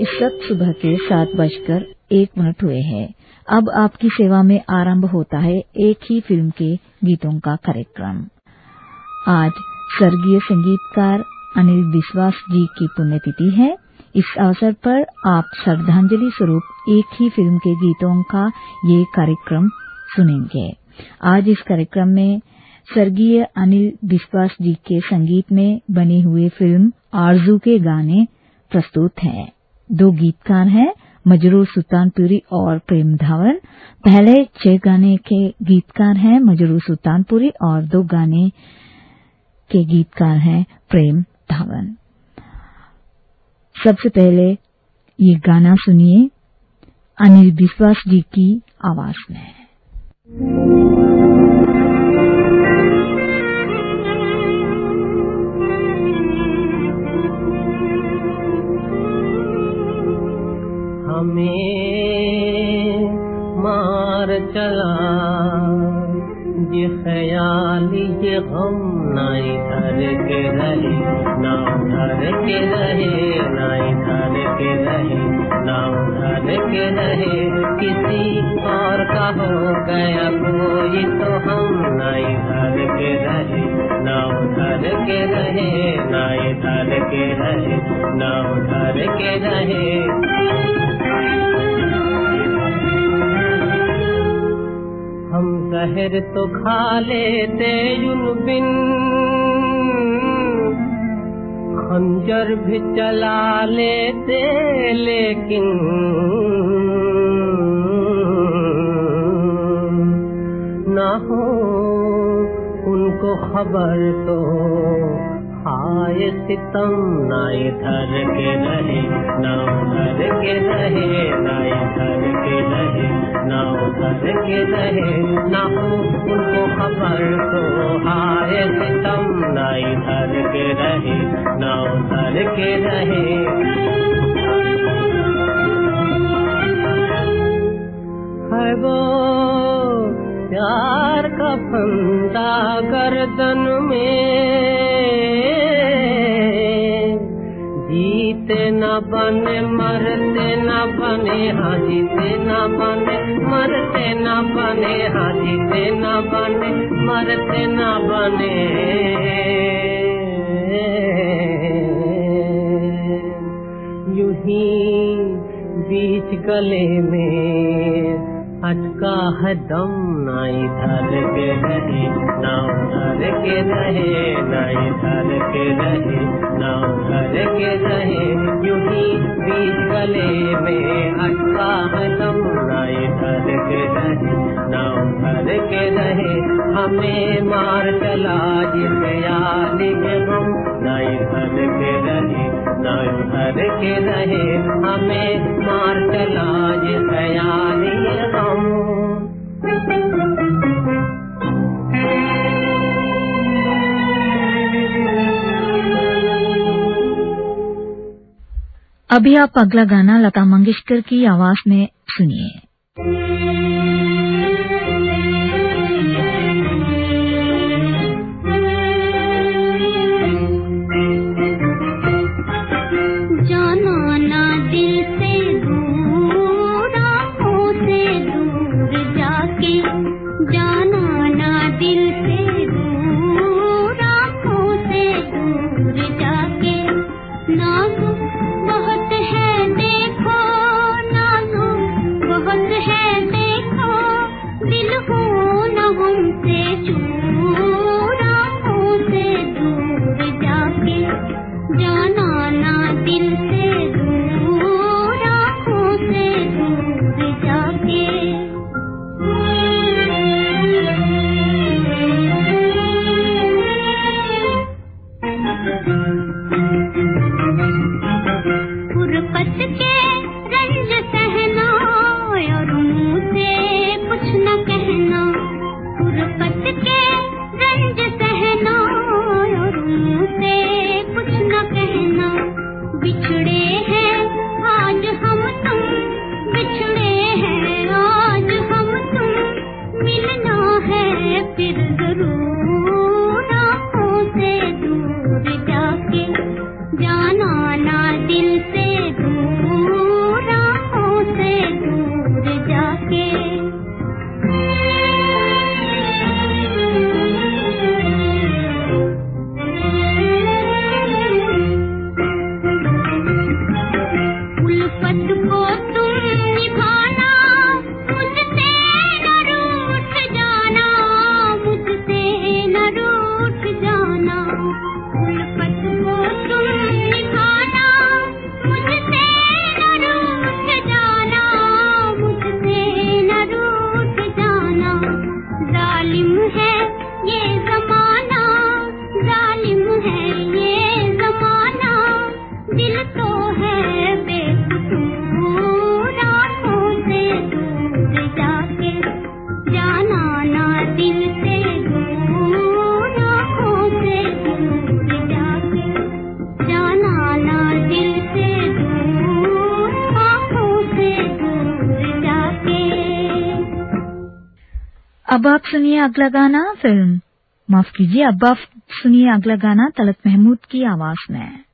इस वक्त सुबह के सात बजकर एक मिनट हुए हैं। अब आपकी सेवा में आरंभ होता है एक ही फ़िल्म के गीतों का कार्यक्रम। आज स्वर्गीय संगीतकार अनिल विश्वास जी की पुण्यतिथि है। इस अवसर पर आप श्रद्धांजलि स्वरूप एक ही फ़िल्म के गीतों का ये कार्यक्रम सुनेंगे। आज इस कार्यक्रम में स्वर्गीय अनिल विश्वास जी के संगीत में बनी हुई फ़िल्म आरज़ू के गाने प्रस्तुत हैं। दो गीतकार हैं, मजरूर सुल्तानपुरी और प्रेम धावन। पहले छह गाने के गीतकार हैं, मजरूर सुल्तानपुरी और दो गाने के गीतकार हैं, प्रेम धावन। सबसे पहले ये गाना सुनिए, अनिल विश्वास जी की आवाज़ में। तो खा लेते बिन। खंजर भी चला लेते लेकिन। ना हो उनको खबर तो हाय सितम ना इधर के रहे ना उधर के रहे ना इधर के रहे ना उधर के रहे ना उनको खबर तो हाय सितम ना इधर के रहे ना उधर के रहे। है वो प्यार का फंदा गर्दन में जीते न बने, मरते न बने हाँ न बने, मरते न बने हाँ न बने, मरते न बने। यूँ ही बीच गले में है दम ना इधर के रहे ना उधर के रहे ना इधर के रहे ना उधर के रहे। यूँ ही बीच गले में अटका है दम ना इधर के रहे ना उधर के रहे। हमें मार चला जिसे याद हम ना इधर के रहे ना उधर के रहे। हमें अभी आप अगला गाना लता मंगेशकर की आवाज़ में सुनिए। सुनिए अगला गाना फ़िल्म। माफ़ कीजिए अब सुनिए अगला गाना तलत महमूद की आवाज़ में।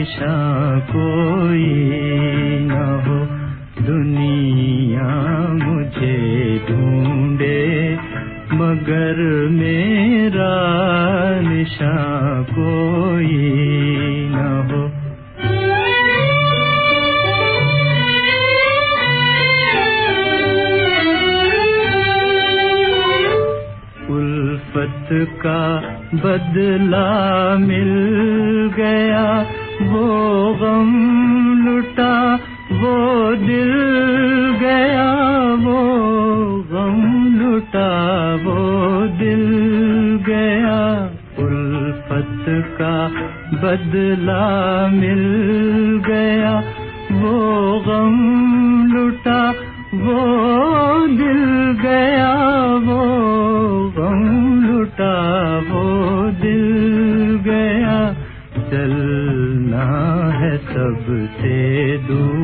दिशा कोई न हो। दुनिया मुझे ढूंढे, मगर मेरा निशा कोई न हो। का बदला मिल गया। वो गम लुटा, वो दिल गया, वो गम लुटा, वो दिल गया। उल्फत का बदला मिल गया, वो गम लुटा, वो दिल गया, वो सबसे दूर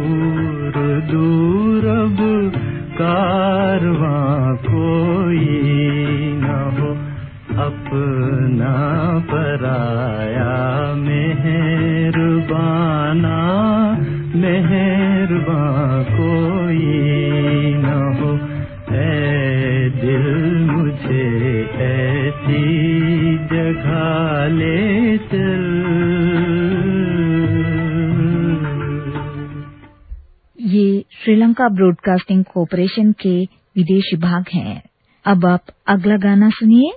ओडिशा ब्रॉडकास्टिंग कॉरपोरेशन के विदेश विभाग हैं। अब आप अगला गाना सुनिए,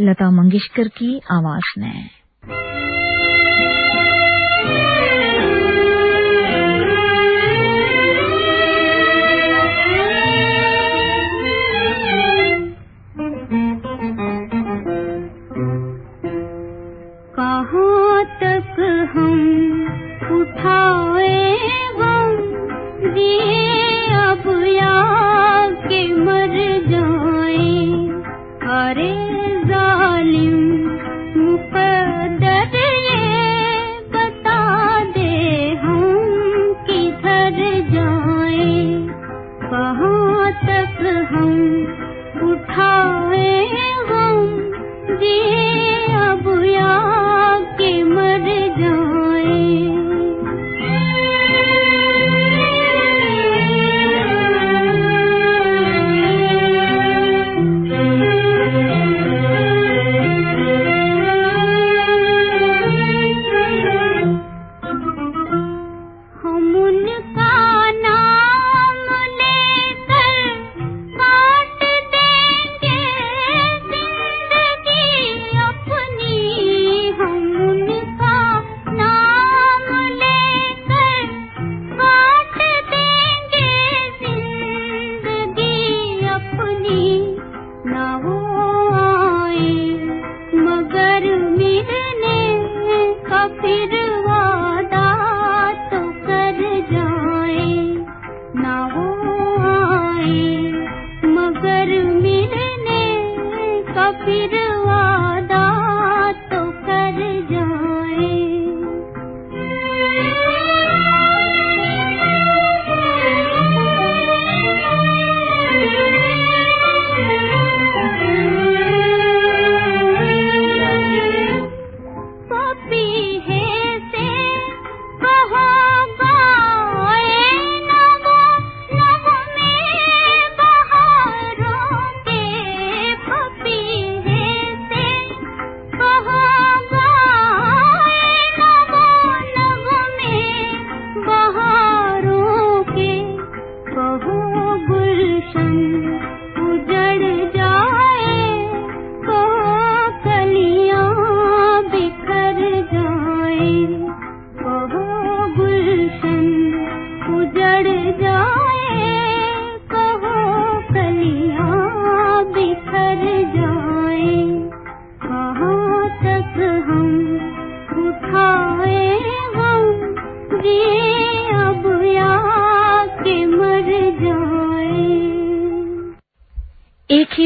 लता मंगेशकर की आवाज़ में।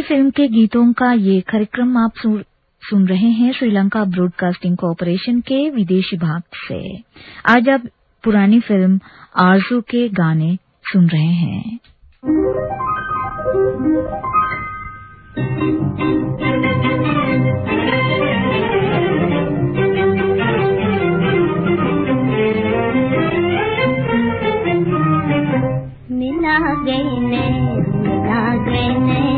फ़िल्म के गीतों का ये कार्यक्रम आप सुन रहे हैं श्रीलंका ब्रॉडकास्टिंग कॉरपोरेशन के विदेशी भाग से। आज आप पुरानी फ़िल्म आरज़ू के गाने सुन रहे हैं। मिला गए मिला गए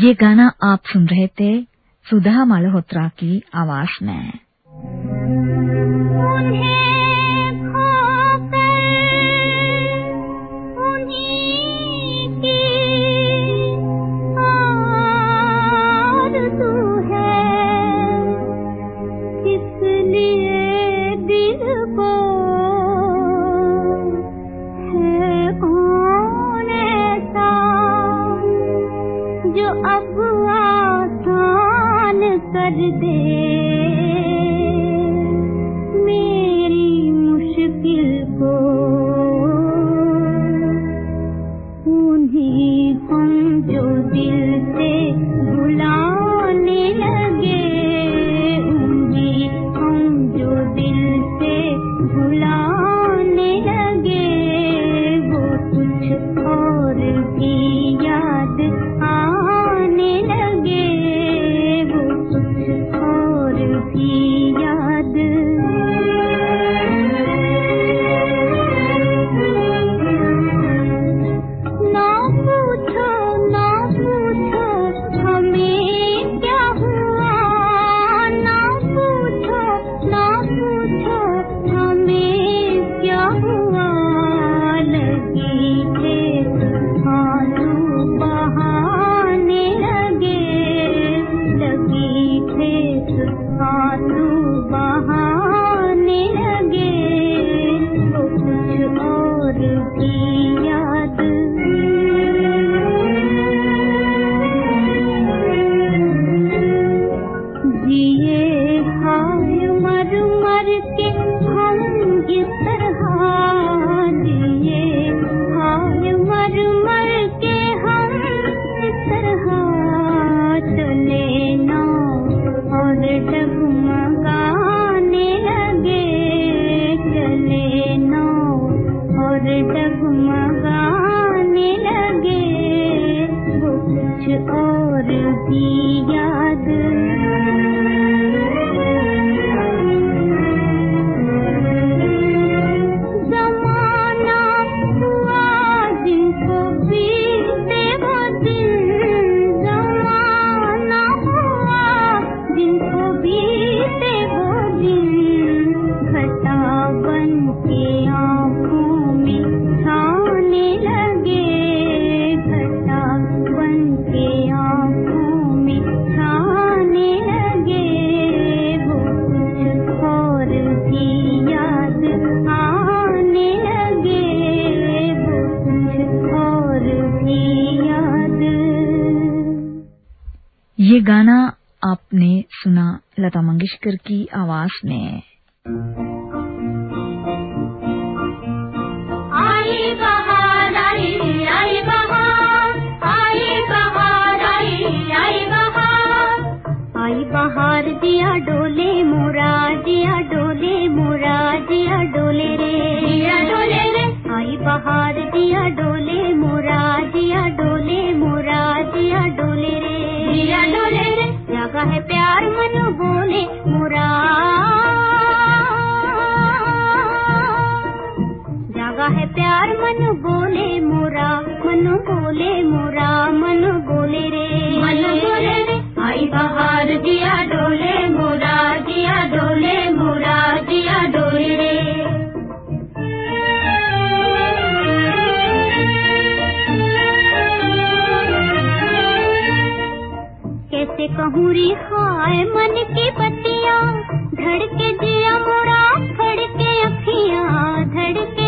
ये गाना आप सुन रहे थे सुधा मल्होत्रा की आवाज़ में। आवाज़ में। बहार दिया डोले मोरा दिया डोले मोरा दिया डोले रे। दिया डोले रे। आई बहार दिया डोले मोरा दिया डोले मोरा दिया डोले रे। दिया डोले लगा है प्यार मन बोले, मुरा। जागा है प्यार मन बोले, मोरा। मनु बोले, मोरा। मनु बोले रे। मनु बोले रे। आई बहार दिया डोले, मोरा। दिया डोले, मोरा। दिया डोले रे। से कहूँ रिहाए मन की पतिया धड़के जिया मुड़ा धड़के अखिया धड़के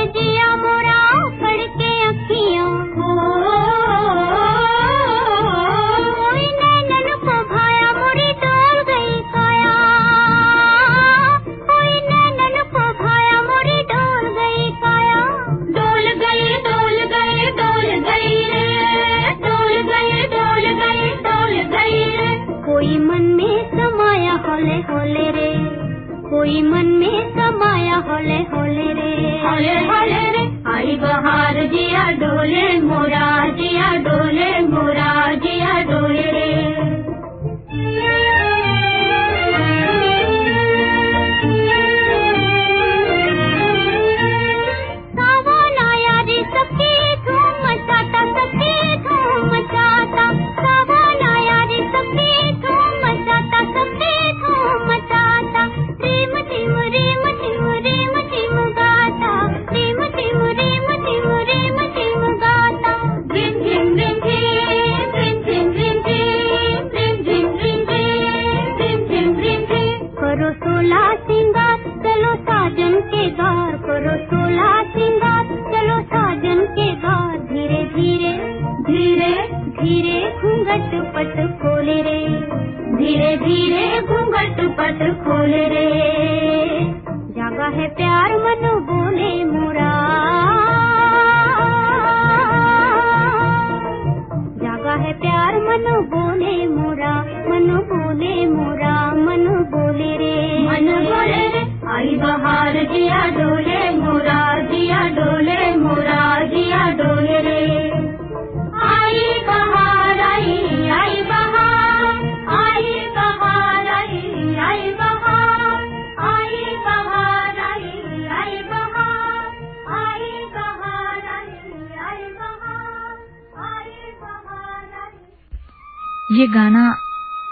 ये गाना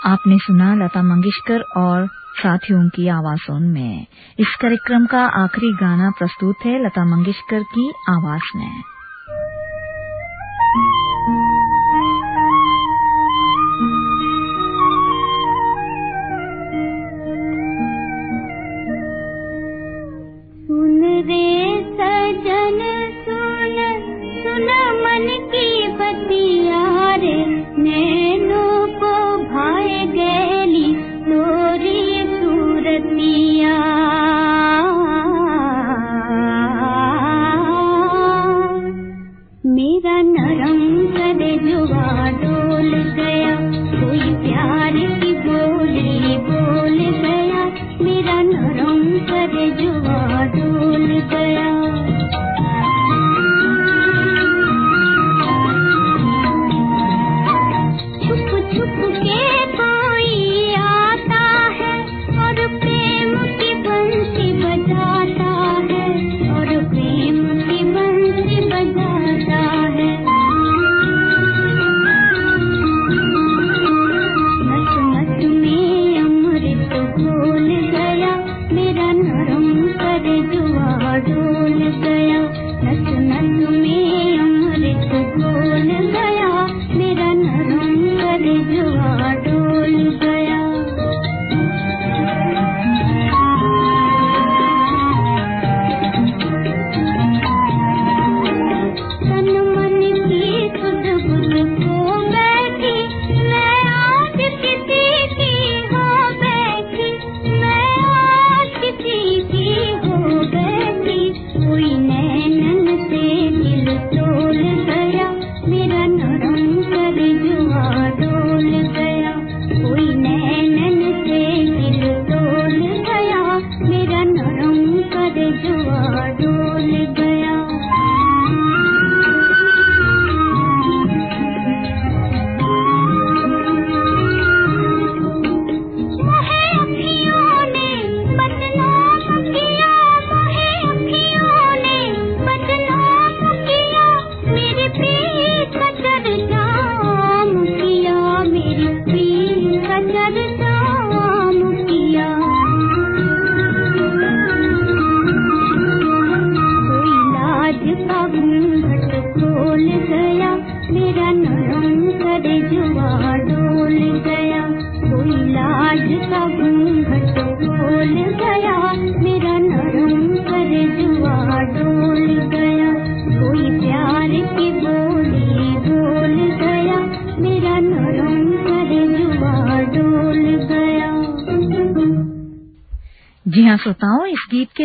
आपने सुना लता मंगेशकर और साथियों की आवाजों में। इस कार्यक्रम का आखिरी गाना प्रस्तुत है लता मंगेशकर की आवाज़ में। मन की बतिया रे, नैन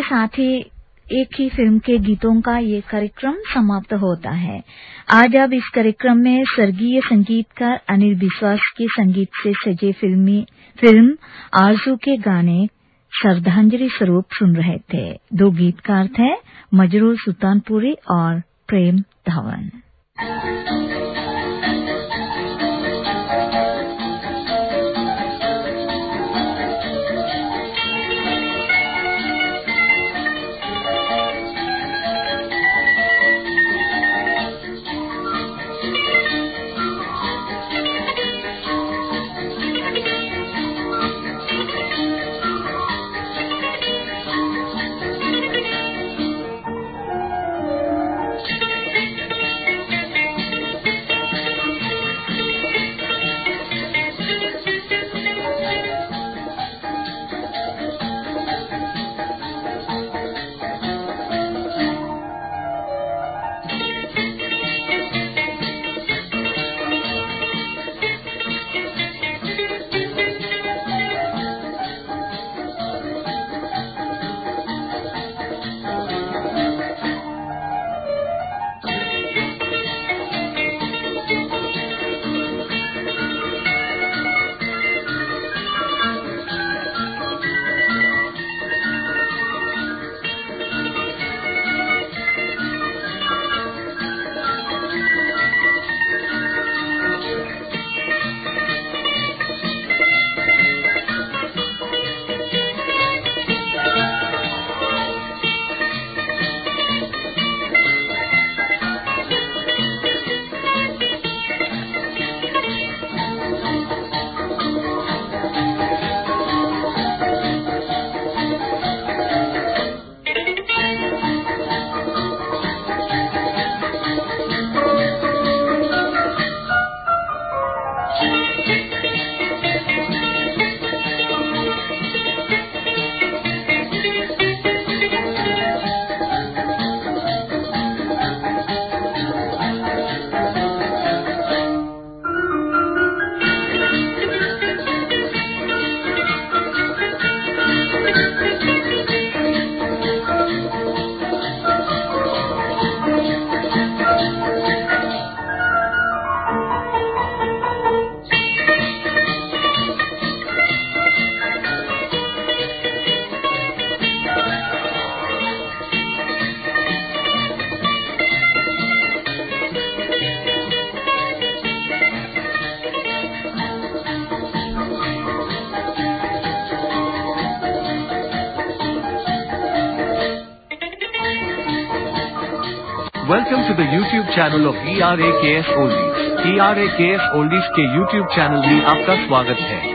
साथ ही एक ही फ़िल्म के गीतों का ये कार्यक्रम समाप्त होता है। आज अब इस कार्यक्रम में स्वर्गीय संगीतकार अनिल विश्वास के संगीत से सजे फिल्मी फ़िल्म आरज़ू के गाने श्रद्धांजलि स्वरूप सुन रहे थे। दो गीतकार थे, मजरूर सुल्तानपुरी और Prem Dhawan. Welcome to the YouTube channel of E R A K S oldies E R A K S oldies के यूट्यूब चैनल में आपका स्वागत है।